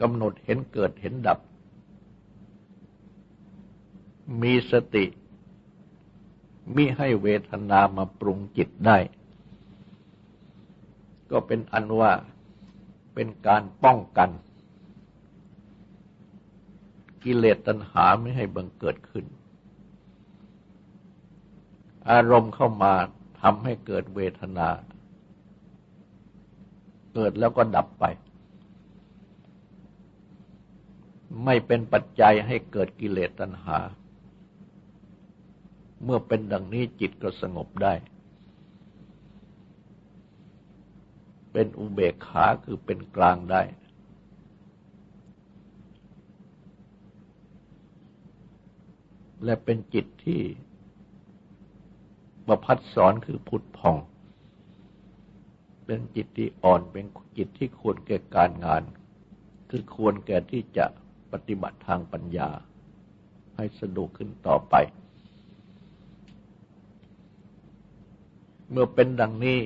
กำหนดเห็นเกิดเห็นดับ มีสติมิให้เวทนามาปรุงจิตได้ ก็เป็นอันว่าเป็นการป้องกัน กิเลสตัณหาไม่ให้บังเกิดขึ้น อารมณ์เข้ามาทำให้เกิดเวทนา เกิดแล้วก็ดับไป ไม่เป็นปัจจัยให้เกิดกิเลสตัณหา เมื่อเป็นดังนี้จิตก็สงบได้ เป็นอุเบกขาคือเป็นกลางได้ และเป็นจิตที่ประพัดสอนคือพุทธพอง เป็นจิตที่อ่อนเป็นจิตที่ควรแก่การงาน คือควรแก่ที่จะ ปฏิบัติทางปัญญาให้สะดวกขึ้นต่อไป เมื่อเป็นดังนี้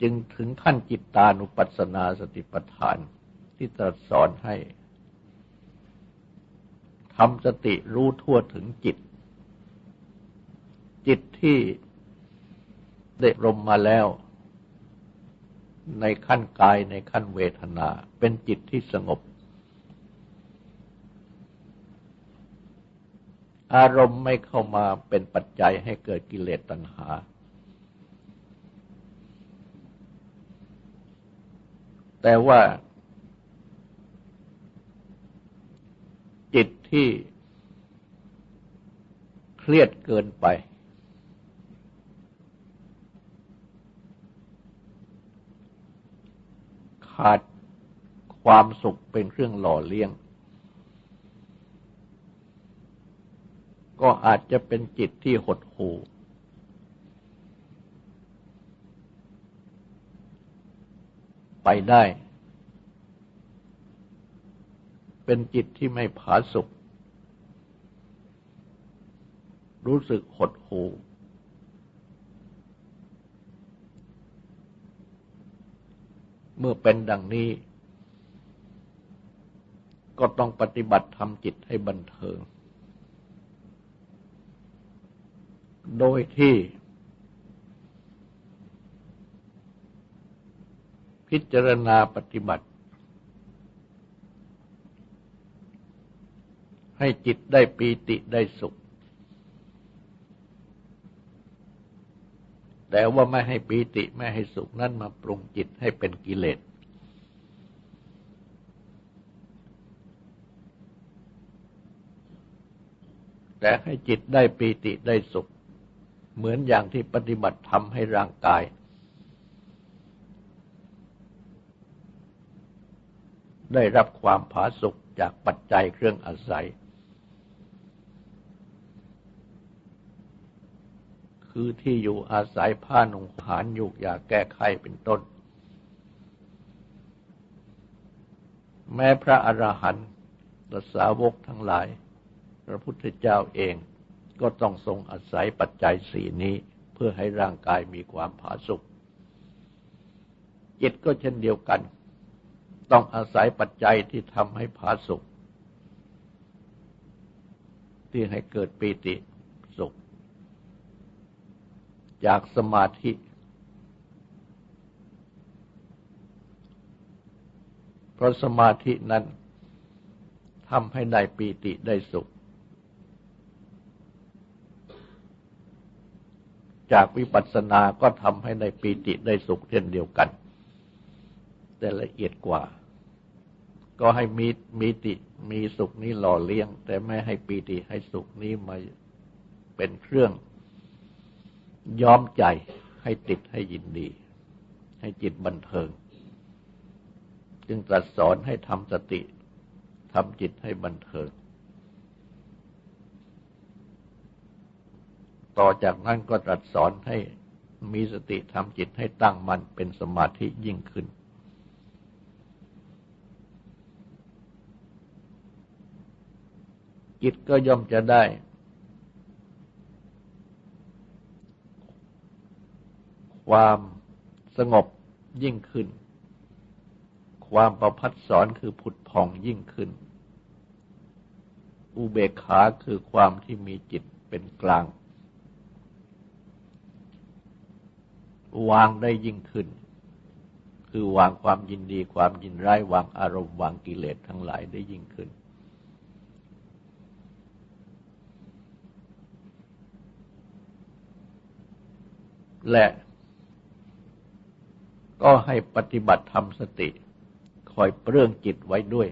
จึงถึงขั้นจิตตานุปัสสนาสติปัฏฐานที่ตรัสสอนให้ทำสติรู้ทั่วถึงจิต จิตที่ได้รมมาแล้ว ในขั้นกายในขั้นเวทนา เป็นจิตที่สงบ อารมณ์ไม่เข้ามาเป็นปัจจัยให้เกิดกิเลสตัณหา แต่ว่า จิตที่เครียดเกินไป ขาดความสุขเป็นเครื่องหล่อเลี้ยง ก็อาจจะเป็นจิตที่หดหู่ไปได้ เป็นจิตที่ไม่ผาสุกรู้สึกหดหู่ เมื่อเป็นดังนี้ ก็ต้องปฏิบัติทำจิตให้บันเทิง โดยที่พิจารณาปฏิบัติ ให้จิตได้ปีติได้สุข แต่ว่าไม่ให้ปีติไม่ให้สุขนั้นมาปรุงจิตให้เป็นกิเลส แต่ให้จิตได้ปีติได้สุข เหมือนอย่างที่ปฏิบัติทำให้ร่างกาย ได้รับความผาสุกจากปัจจัยเครื่องอาศัย คือที่อยู่อาศัยผ้าหนุ่งหานยุกยาแก้ไขเป็นต้น แม้พระอรหันต์สาวกทั้งหลาย พระพุทธเจ้าเองก็ต้องทรงอาศัยปัจจัยสี่นี้เพื่อให้ร่างกายมีความผาสุกจิตก็เช่นเดียวกัน ต้องอาศัยปัจจัยที่ทำให้ผาสุกที่ให้เกิดปีติ จากสมาธิ เพราะสมาธินั้นทำให้ได้ปีติได้สุข จากวิปัสสนาก็ทำให้ในปีติได้สุขเช่นเดียวกัน แต่ละเอียดกว่า ก็ให้มีมีติมีสุขนี้หล่อเลี้ยง แต่ไม่ให้ปีติให้สุขนี้มาเป็นเครื่อง ย้อมใจให้ติดให้ยินดี ให้จิตบันเทิง จึงตรัสสอนให้ทำสติทำจิตให้บันเทิง ต่อจากนั้นก็ตรัสสอนให้มีสติทำจิตให้ตั้งมั่นเป็นสมาธิยิ่งขึ้น จิตก็ย่อมจะได้ ความสงบยิ่งขึ้น ความประพัดสอนคือผุดผ่องยิ่งขึ้น อุเบกขาคือความที่มีจิตเป็นกลาง วางได้ยิ่งขึ้น คือวางความยินดีความยินร้ายวางอารมณ์วางกิเลสทั้งหลายได้ยิ่งขึ้นและ ก็ให้ปฏิบัติธรรมสติ คอยเปรื่องจิตไว้ด้วย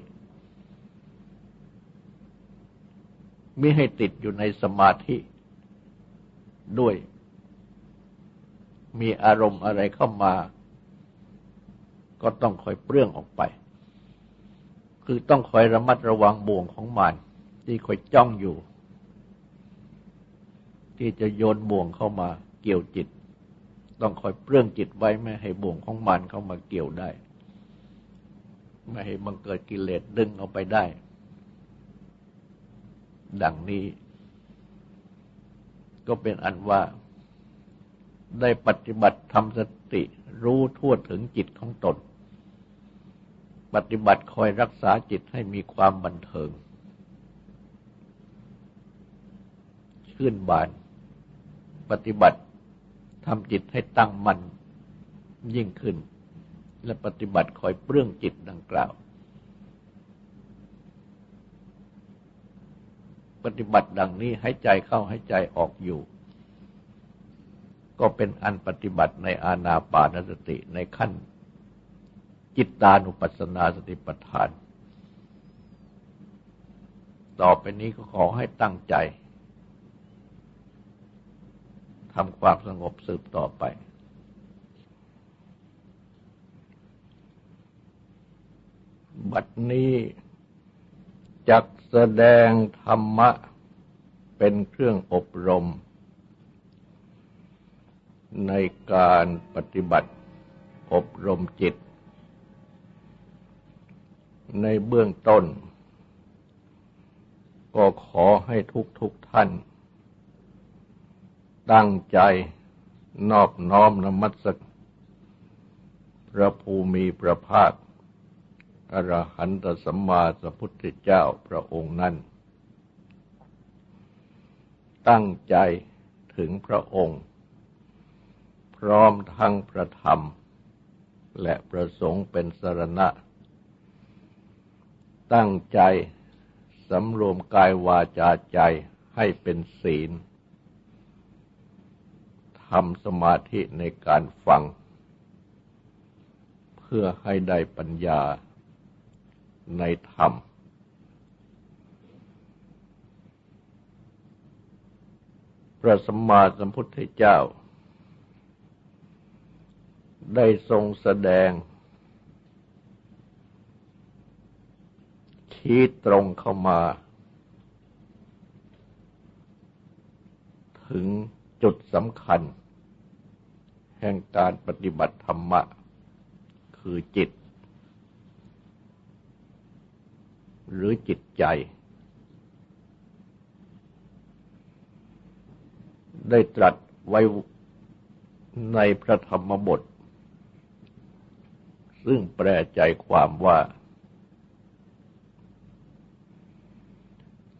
มิให้ติดอยู่ในสมาธิด้วย มีอารมณ์อะไรเข้ามา ก็ต้องคอยเปลื้องออกไป คือต้องคอยระมัดระวังบ่วงของมันที่คอยจ้องอยู่ ที่จะโยนบ่วงเข้ามาเกี่ยวจิต ต้องคอยเปลื้องจิตไว้ไม่ให้บ่วงของมันเข้ามาเกี่ยวได้ ไม่ให้บังเกิดกิเลสดึงเอาไปได้ ดังนี้ ก็เป็นอันว่าได้ปฏิบัติทำสติรู้ทั่วถึงจิตของตน ปฏิบัติคอยรักษาจิตให้มีความบันเทิง ชื่นบาน ปฏิบัติำจิตให้ตั้งมั่นยิ่งขึ้น และปฏิบัติคอยเปลื้องจิตดังกล่าว ปฏิบัติดังนี้ให้ใจเข้าให้ใจออกอยู่ ก็เป็นอันปฏิบัติในอาณาปานสติในขั้น จิตตานุปัสสนาสติปัฏฐาน ต่อไปนี้ก็ขอให้ตั้งใจำความสงบสืบต่อไป บัดนี้จักแสดงธรรมะเป็นเครื่องอบรม ในการปฏิบัติอบรมจิต ในเบื้องต้น ก็ขอให้ทุกทุกท่าน ตั้งใจนอบน้อมนมัสกพระภูมิพระภาคอรหันตสัมมาสัพพุทธเจ้าพระองค์นั้น ตั้งใจถึงพระองค์ พร้อมทั้งพระธรรม และประสงค์เป็นสรณะ ตั้งใจสำรวมกายวาจาใจให้เป็นศีล ทำสมาธิในการฟัง เพื่อให้ได้ปัญญาในธรรม พระสัมมาสัมพุทธเจ้า ได้ทรงแสดง ชี้ตรงเข้ามา ถึงจุดสำคัญ แห่งการปฏิบัติธรรมะ คือจิต หรือจิตใจ ได้ตรัสไว้ในพระธรรมบท ซึ่งแปลใจความว่า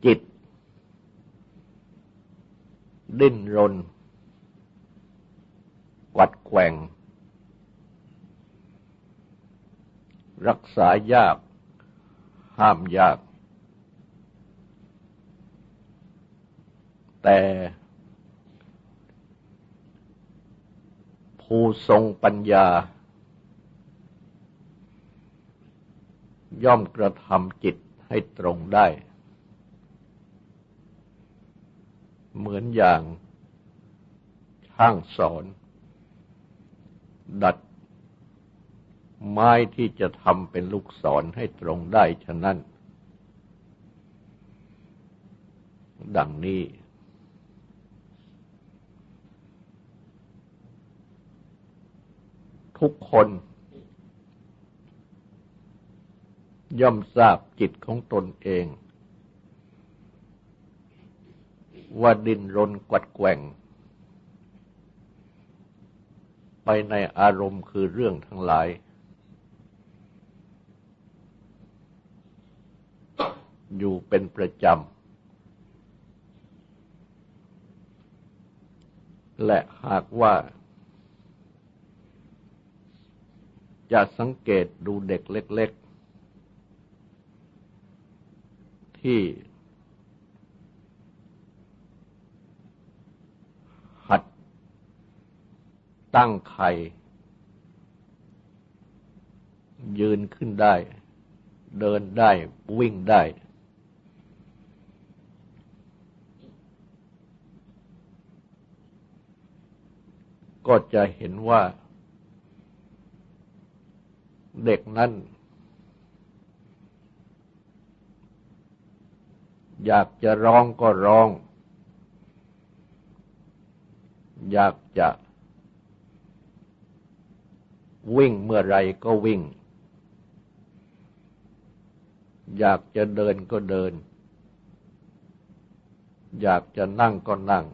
จิต ดิ้นรน วัดแกว่ง รักษายาก ห้ามยาก แต่ผู้ทรงปัญญา ย่อมกระทำจิตให้ตรงได้ เหมือนอย่างช่างสอน ดัดไม้ที่จะทำเป็นลูกศรให้ตรงได้ฉะนั้น ดังนี้ ทุกคน ย่อมทราบจิตของตนเอง ว่าดินรนกวัดแกว่ง ในอารมณ์คือเรื่องทั้งหลาย อยู่เป็นประจำ และหากว่า จะสังเกตดูเด็กเล็ก ๆ ที่ ตั้งไข่ ยืนขึ้นได้ เดินได้ วิ่งได้ ก็จะเห็นว่า เด็กนั้นอยากจะร้องก็ร้อง อยากจะ วิ่งเมื่อไรก็วิ่ง อยากจะเดินก็เดิน อยากจะนั่งก็นั่ง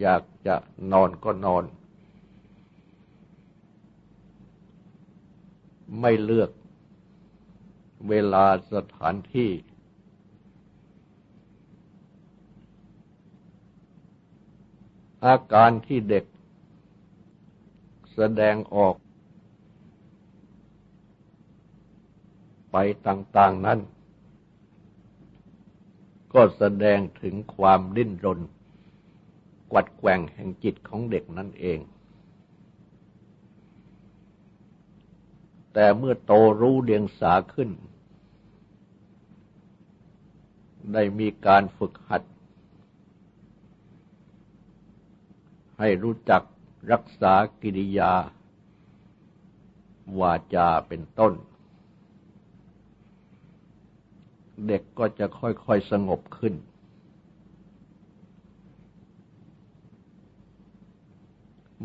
อยากจะนอนก็นอน ไม่เลือกเวลาสถานที่ อาการที่เด็กแสดงออก ไปต่าง ๆนั้น ก็แสดงถึงความดิ้นรน กวัดแกว่งแห่งจิตของเด็กนั่นเอง แต่เมื่อโตรู้เดียงสาขึ้น ได้มีการฝึกหัด ให้รู้จักรักษากิริยา วาจาเป็นต้น เด็กก็จะค่อยๆสงบขึ้น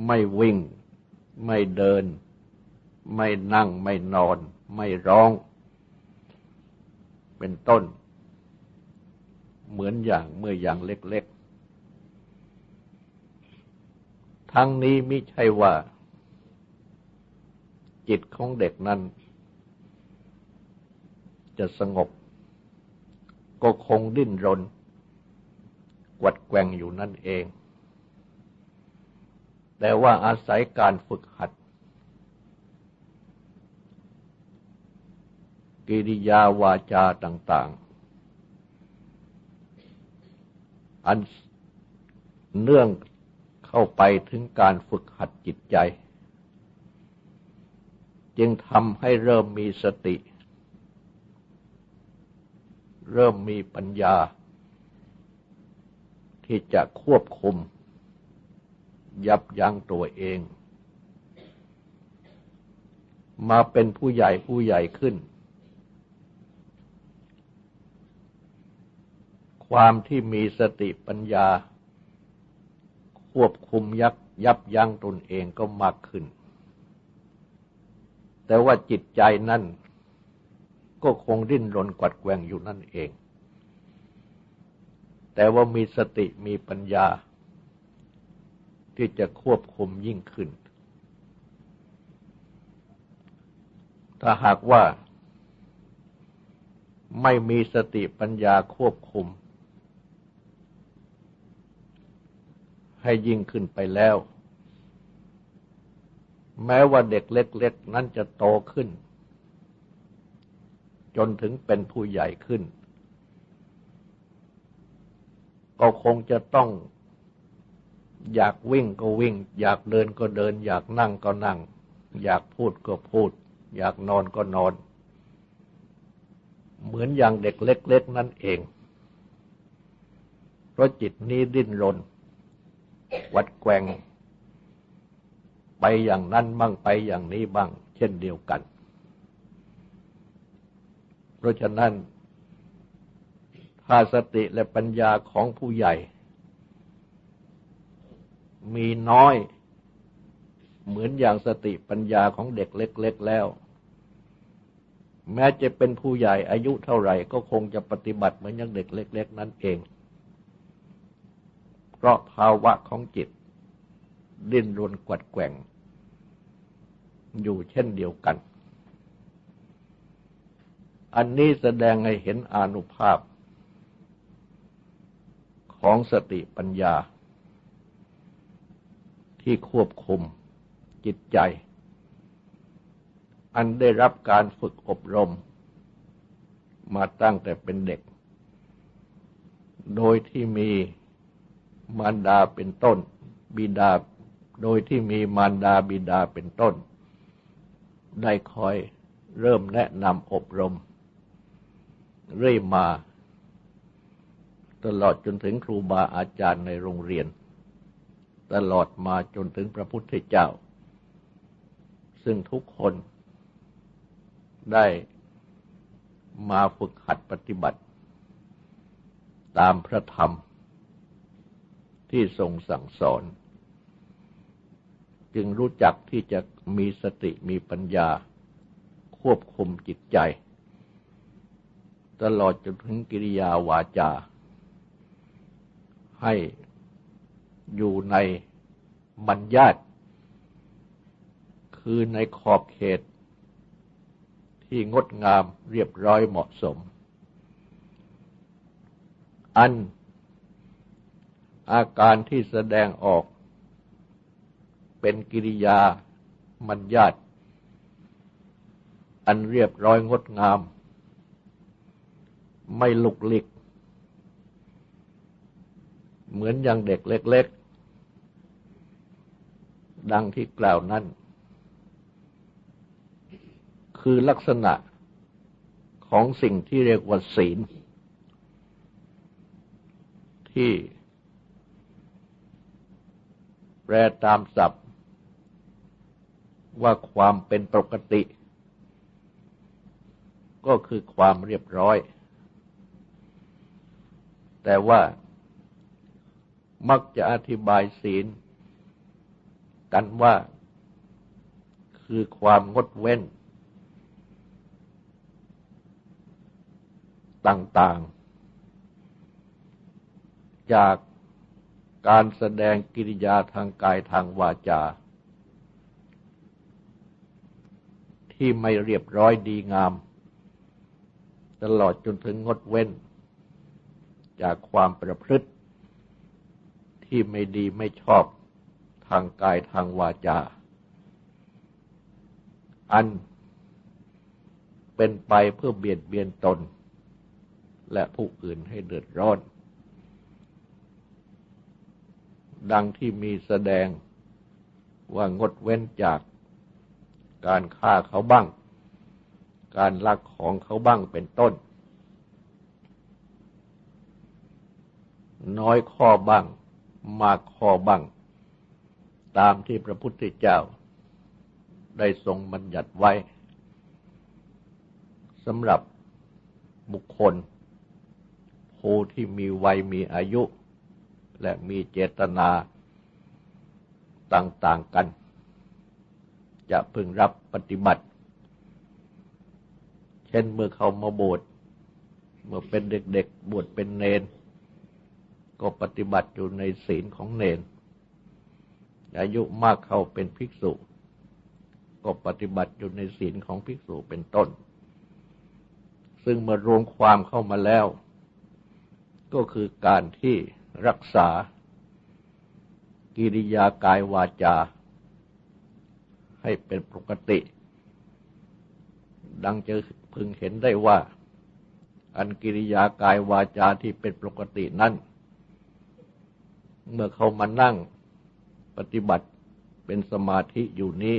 ไม่วิ่ง ไม่เดิน ไม่นั่งไม่นอน ไม่ร้อง เป็นต้น เหมือนอย่างเมื่ออย่างเล็กๆ ทั้งนี้ไม่ใช่ว่า จิตของเด็กนั้น จะสงบ ก็คงดิ้นรนกวัดแกว่งอยู่นั่นเอง แต่ว่าอาศัยการฝึกหัด กิริยาวาจาต่าง ๆ อันเนื่องเข้าไปถึงการฝึกหัดจิตใจ จึงทำให้เริ่มมีสติ เริ่มมีปัญญา ที่จะควบคุม ยับยั้งตัวเอง มาเป็นผู้ใหญ่ผู้ใหญ่ขึ้น ความที่มีสติปัญญา ควบคุมยับยับยั้งตนเองก็มากขึ้น แต่ว่าจิตใจนั่น ก็คงดิ้นรนกวัดแกว่งอยู่นั่นเอง แต่ว่ามีสติมีปัญญา ที่จะควบคุมยิ่งขึ้น ถ้าหากว่า ไม่มีสติปัญญาควบคุม ให้ยิ่งขึ้นไปแล้ว แม้ว่าเด็กเล็ก ๆ นั้นจะโตขึ้น จนถึงเป็นผู้ใหญ่ขึ้น ก็คงจะต้องอยากวิ่งก็วิ่ง อยากเดินก็เดิน อยากนั่งก็นั่ง อยากพูดก็พูด อยากนอนก็นอน เหมือนอย่างเด็กเล็ก ๆ นั่นเอง เพราะจิตนี้ดิ้นรน วัดแกงไปอย่างนั้นบ้างไปอย่างนี้บ้าง เช่นเดียวกัน เพราะฉะนั้นถ้าสติและปัญญาของผู้ใหญ่ มีน้อย เหมือนอย่างสติปัญญาของเด็กเล็ก ๆแล้ว แม้จะเป็นผู้ใหญ่อายุเท่าไหร่ ก็คงจะปฏิบัติเหมือนอย่างเด็กเล็ก ๆ นั่นเอง เพราะภาวะของจิต ดิ้นรนกวัดแกว่ง อยู่เช่นเดียวกัน อันนี้แสดงให้เห็นอนุภาพ ของสติปัญญา ที่ควบคุมจิตใจ อันได้รับการฝึกอบรม มาตั้งแต่เป็นเด็ก โดยที่มีมารดาเป็นต้น บิดา โดยที่มีมารดาบิดาเป็นต้น ได้คอยเริ่มแนะนำอบรม เรื่อยมา ตลอดจนถึงครูบาอาจารย์ในโรงเรียน ตลอดมาจนถึงพระพุทธเจ้า ซึ่งทุกคนได้มาฝึกหัดปฏิบัติ ตามพระธรรมที่ทรงสั่งสอน จึงรู้จักที่จะมีสติมีปัญญา ควบคุมจิตใจ ตลอดจนถึงกิริยาวาจา ให้อยู่ในบัญญัติคือในขอบเขต ที่งดงามเรียบร้อยเหมาะสม อันอาการที่แสดงออก เป็นกิริยามัญญาตอันเรียบร้อยงดงาม ไม่ลุกลิก เหมือนอย่างเด็กเล็ก ๆ ดังที่กล่าวนั้น คือลักษณะของสิ่งที่เรียกว่าศีล ที่แปลตามศัพท์ ว่าความเป็นปกติ ก็คือความเรียบร้อย แต่ว่ามักจะอธิบายศีล กันว่าคือความงดเว้น ต่างๆ จากการแสดงกิริยาทางกายทางวาจา ที่ไม่เรียบร้อยดีงาม ตลอดจนถึงงดเว้น จากความประพฤติ ที่ไม่ดีไม่ชอบทางกายทางวาจา อันเป็นไปเพื่อเบียดเบียนตน และผู้อื่นให้เดือดร้อน ดังที่มีแสดงว่างดเว้นจากการฆ่าเขาบ้าง การลักของเขาบ้างเป็นต้น น้อยข้อบ้าง มากข้อบ้าง ตามที่พระพุทธเจ้า ได้ทรงบัญญัติไว้สำหรับบุคคลผู้ที่มีวัยมีอายุ และมีเจตนาต่างๆกัน จะพึงรับปฏิบัติ เช่นเมื่อเขามาบวชเมื่อเป็นเด็กๆ บวชเป็นเนน ก็ปฏิบัติอยู่ในศีลของเนน อายุมากเข้าเป็นภิกษุ ก็ปฏิบัติอยู่ในศีลของภิกษุเป็นต้น ซึ่งเมื่อรวมความเข้ามาแล้ว ก็คือการที่รักษา กิริยากายวาจา ให้เป็นปกติ ดังจะพึงเห็นได้ว่าอันกิริยากายวาจาที่เป็นปกตินั้น เมื่อเขามานั่งปฏิบัติเป็นสมาธิอยู่นี้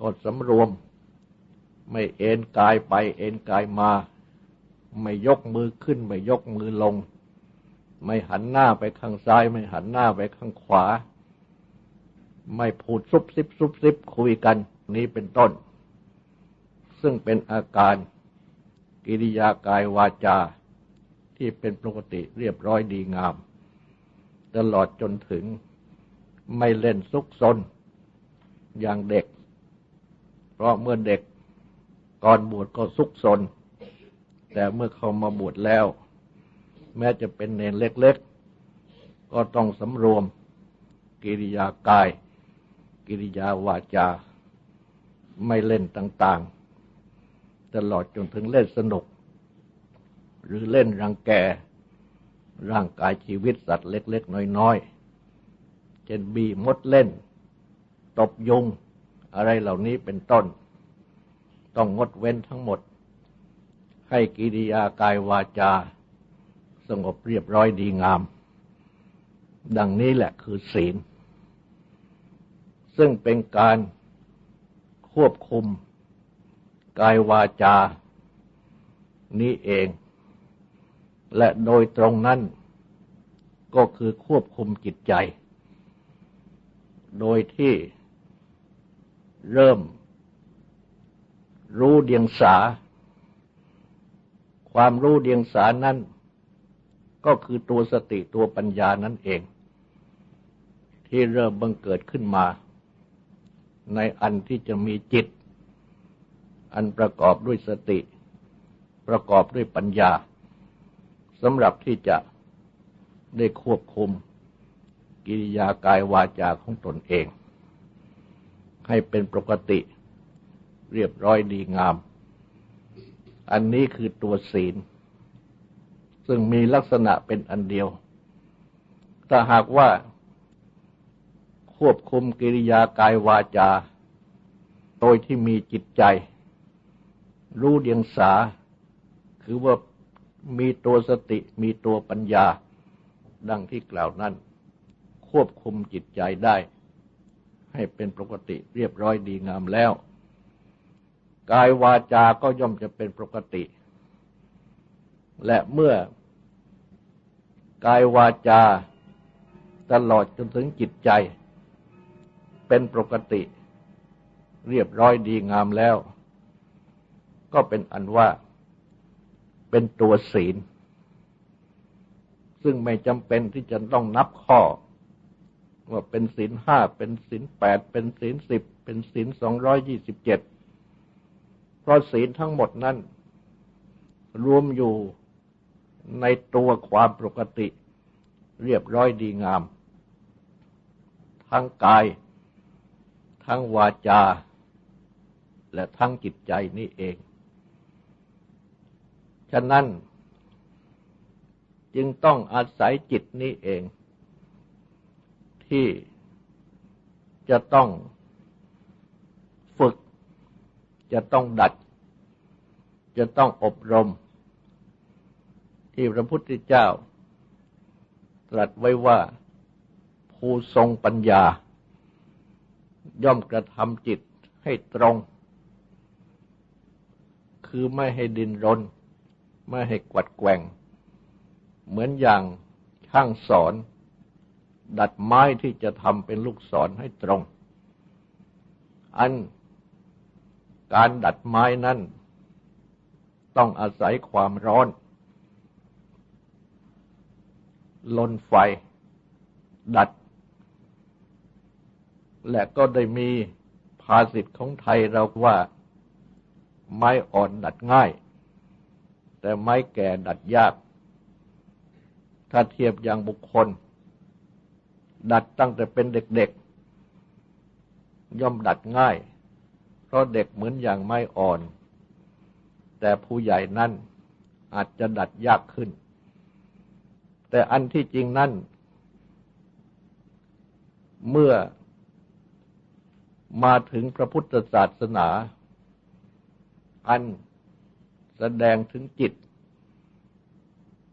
ก็สำรวม ไม่เอ็นกายไปเอ็นกายมา ไม่ยกมือขึ้น ไม่ยกมือลง ไม่หันหน้าไปข้างซ้าย ไม่หันหน้าไปข้างขวา ไม่พูดซุบซิบซุบซิบคุยกันนี้เป็นต้น ซึ่งเป็นอาการกิริยากายวาจาที่เป็นปกติเรียบร้อยดีงาม ตลอดจนถึงไม่เล่นซุกซนอย่างเด็ก เพราะเมื่อเด็กก่อนบวชก็ซุกซน แต่เมื่อเขามาบวชแล้ว แม้จะเป็นเนรเล็กๆ ก็ต้องสำรวมกิริยากาย กิริยาวาจา ไม่เล่นต่างๆ ตลอดจนถึงเล่นสนุก หรือเล่นรังแก ร่างกายชีวิตสัตว์เล็ก ๆ น้อย ๆ เช่นบีมดเล่น ตบยุง อะไรเหล่านี้เป็นต้น ต้องงดเว้นทั้งหมด ให้กิริยากายวาจา สงบเรียบร้อยดีงาม ดังนี้แหละคือศีล ซึ่งเป็นการควบคุม กายวาจา นี้เอง และโดยตรงนั้นก็คือควบคุมจิตใจ โดยที่เริ่มรู้เดียงสา ความรู้เดียงสานั้นก็คือตัวสติตัวปัญญานั่นเอง ที่เริ่มบังเกิดขึ้นมา ในอันที่จะมีจิต อันประกอบด้วยสติ ประกอบด้วยปัญญา สำหรับที่จะได้ควบคุมกิริยากายวาจาของตนเอง ให้เป็นปกติเรียบร้อยดีงาม อันนี้คือตัวศีล ซึ่งมีลักษณะเป็นอันเดียวถ้าหากว่าควบคุมกิริยากายวาจา โดยที่มีจิตใจ รู้เดียงสา คือว่า มีตัวสติมีตัวปัญญา ดังที่กล่าวนั้น ควบคุมจิตใจได้ ให้เป็นปกติเรียบร้อยดีงามแล้ว กายวาจาก็ย่อมจะเป็นปกติ และเมื่อกายวาจาตลอดจนถึงจิตใจ เป็นปกติ เรียบร้อยดีงามแล้ว ก็เป็นอันว่า เป็นตัวศีล ซึ่งไม่จำเป็นที่จะต้องนับข้อ ว่าเป็นศีลห้าเป็นศีลแปดเป็นศีลสิบเป็นศีลสองร้อยยี่สิบเจ็ดเพราะศีลทั้งหมดนั้น รวมอยู่ในตัวความปกติ เรียบร้อยดีงาม ทั้งกาย ทั้งวาจา และทั้งจิตใจนี่เอง ฉะนั้น จึงต้องอาศัยจิตนี้เอง ที่จะต้องฝึก จะต้องดัด จะต้องอบรม ที่พระพุทธเจ้า ตรัสไว้ว่า ผู้ทรงปัญญา ย่อมกระทำจิตให้ตรง คือไม่ให้ดินรน ไม่ให้กวัดแกว่ง เหมือนอย่างช่างสอน ดัดไม้ที่จะทำเป็นลูกศรให้ตรง อันการดัดไม้นั้น ต้องอาศัยความร้อน ลนไฟ ดัด และก็ได้มีภาษิตของไทยเราว่า ไม้อ่อนดัดง่าย แต่ไม้แก่ดัดยาก ถ้าเทียบอย่างบุคคล ดัดตั้งแต่เป็นเด็กๆ ย่อมดัดง่าย เพราะเด็กเหมือนอย่างไม้อ่อน แต่ผู้ใหญ่นั่นอาจจะดัดยากขึ้น แต่อันที่จริงนั่น เมื่อมาถึงพระพุทธศาสนา อัน แสดงถึงจิต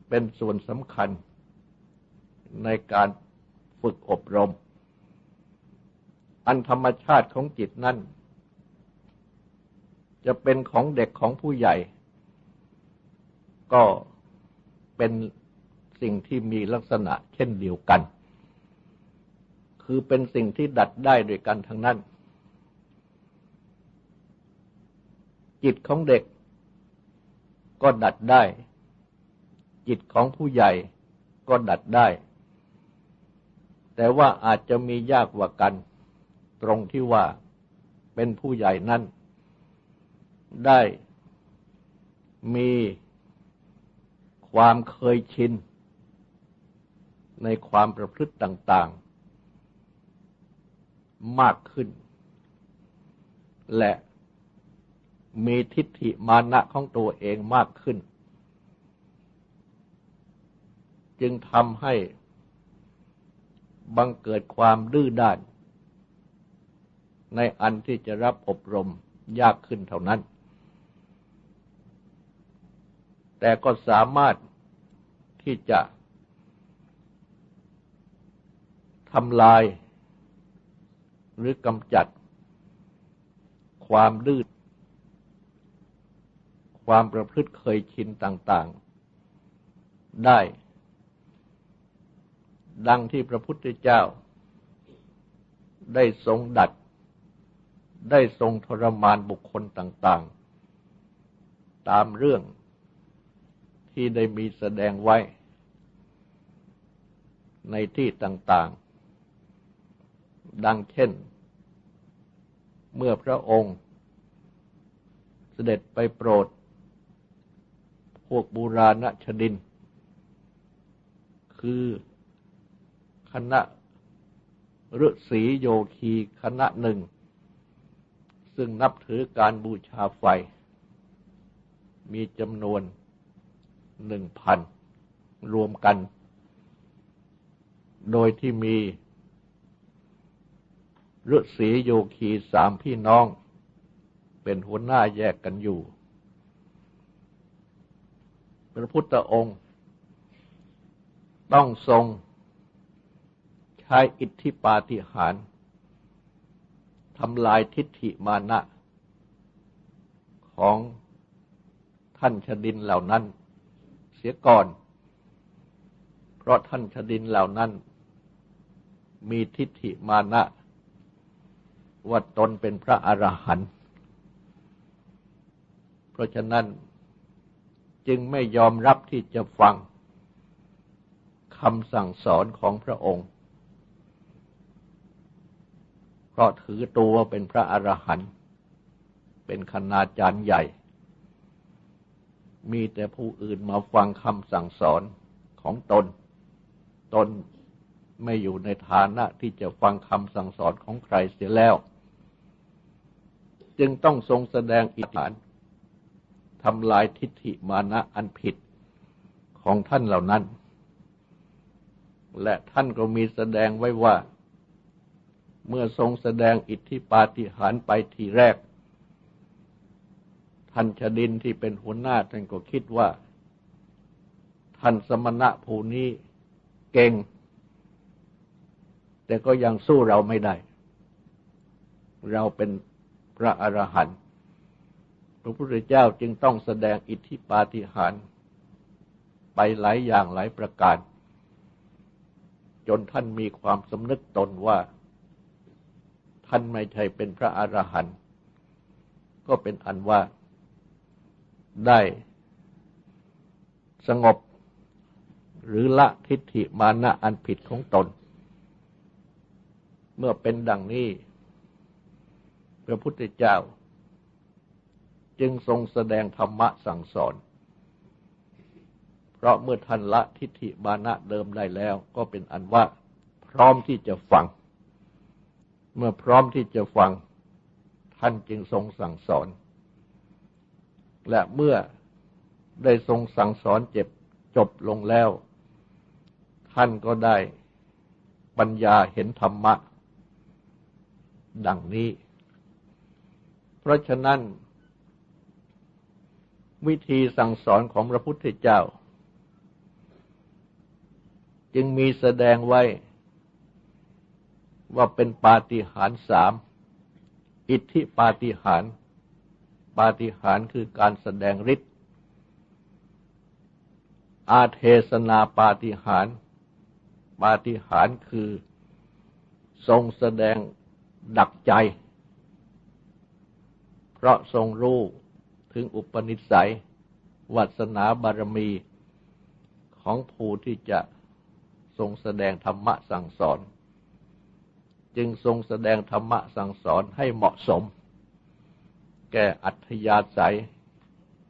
เป็นส่วนสำคัญในการฝึกอบรม อันธรรมชาติของจิตนั้นจะเป็นของเด็กของผู้ใหญ่ ก็เป็นสิ่งที่มีลักษณะเช่นเดียวกัน คือเป็นสิ่งที่ดัดได้ด้วยกันทั้งนั้น จิตของเด็ก ก็ดัดได้ จิตของผู้ใหญ่ก็ดัดได้ แต่ว่าอาจจะมียากกว่ากัน ตรงที่ว่าเป็นผู้ใหญ่นั้นได้มีความเคยชิน ในความประพฤติต่างๆ มากขึ้น และ มีทิฏฐิมานะของตัวเองมากขึ้น จึงทำให้บังเกิดความดื้อด้าน ในอันที่จะรับอบรมยากขึ้นเท่านั้น แต่ก็สามารถที่จะทำลายหรือกำจัดความดื้อ ความประพฤติเคยชินต่างๆ ได้ ดังที่พระพุทธเจ้า ได้ทรงดัด ได้ทรงทรมานบุคคลต่างๆ ตามเรื่องที่ได้มีแสดงไว้ ในที่ต่างๆ ดังเช่น เมื่อพระองค์เสด็จไปโปรด พวกบูราณชดิน คือคณะฤาษีโยคีคณะหนึ่ง ซึ่งนับถือการบูชาไฟ มีจำนวนหนึ่งพันรวมกัน โดยที่มีฤาษีโยคีสามพี่น้อง เป็นหัวหน้าแยกกันอยู่ พระพุทธองค์ ต้องทรงใช้อิทธิปาฏิหาริย์ทำลายทิฏฐิมานะ ของท่านชดินเหล่านั้น เสียก่อน เพราะท่านชดินเหล่านั้น มีทิฏฐิมานะว่าตนเป็นพระอรหันต์เพราะฉะนั้น จึงไม่ยอมรับที่จะฟังคำสั่งสอนของพระองค์ เพราะถือตัวเป็นพระอรหันต์เป็นคณาจารย์ใหญ่ มีแต่ผู้อื่นมาฟังคำสั่งสอนของตน ตนไม่อยู่ในฐานะที่จะฟังคำสั่งสอนของใครเสียแล้ว จึงต้องทรงแสดงอิทธิาน ทำลายทิฏฐิมานะอันผิดของท่านเหล่านั้น และท่านก็มีแสดงไว้ว่า เมื่อทรงแสดงอิทธิปาฏิหาริย์ไปทีแรก ท่านชดินที่เป็นหัวหน้าท่านก็คิดว่า ท่านสมณะผู้นี้เก่ง แต่ก็ยังสู้เราไม่ได้ เราเป็นพระอรหันต์ พระพุทธเจ้าจึงต้องแสดงอิทธิปาฏิหาริย์ไปหลายอย่างหลายประการ จนท่านมีความสำนึกตนว่า ท่านไม่ใช่เป็นพระอรหันต์ก็เป็นอันว่าได้สงบหรือละทิฏฐิมานะอันผิดของตน เมื่อเป็นดังนี้ พระพุทธเจ้า จึงทรงแสดงธรรมะสั่งสอน เพราะเมื่อท่านละทิฏฐิบานะเดิมได้แล้วก็เป็นอันว่าพร้อมที่จะฟัง เมื่อพร้อมที่จะฟัง ท่านจึงทรงสั่งสอน และเมื่อได้ทรงสั่งสอนเจ็บจบลงแล้ว ท่านก็ได้ปัญญาเห็นธรรมะ ดังนี้ เพราะฉะนั้น วิธีสั่งสอนของพระพุทธเจ้า จึงมีแสดงไว้ว่าเป็นปาฏิหาริย์สาม อิทธิปาฏิหาริย์ปาฏิหาริย์คือการแสดงฤทธิ์ อาเทศนาปาฏิหาริย์ปาฏิหาริย์คือทรงแสดงดักใจ เพราะทรงรู้ ถึงอุปนิสัย วัสนาบารมีของผู้ที่จะทรงแสดงธรรมะสั่งสอน จึงทรงแสดงธรรมะสั่งสอนให้เหมาะสม แก่อัธยาศัย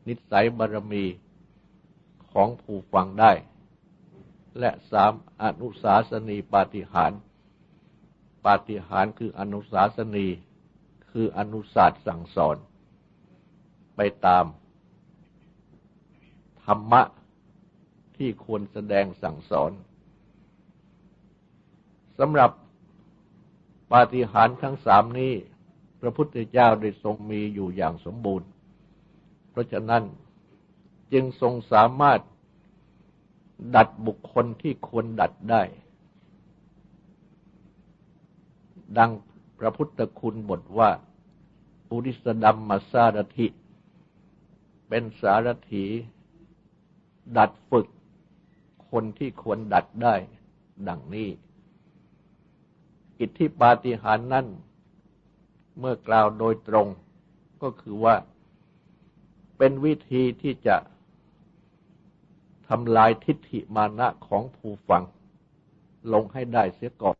นิสัยบารมีของผู้ฟังได้ และสามอนุสาสนีปาฏิหารปาฏิหารคืออนุสาสนีคืออนุศาสตร์สั่งสอน ไปตาม ธรรมะที่ควรแสดงสั่งสอนสำหรับปาฏิหาริย์ทั้งสามนี้ พระพุทธเจ้าได้ทรงมีอยู่อย่างสมบูรณ์ เพราะฉะนั้นจึงทรงสามารถดัดบุคคลที่ควรดัดได้ ดังพระพุทธคุณบทว่า ปุริสดัมมาสารถิ เป็นสารถีดัดฝึกคนที่ควรดัดได้ดังนี้ อิทธิปาฏิหาริย์นั้นเมื่อกล่าวโดยตรงก็คือว่าเป็นวิธีที่จะทำลายทิฏฐิมานะของผู้ฟัง ลงให้ได้เสียก่อน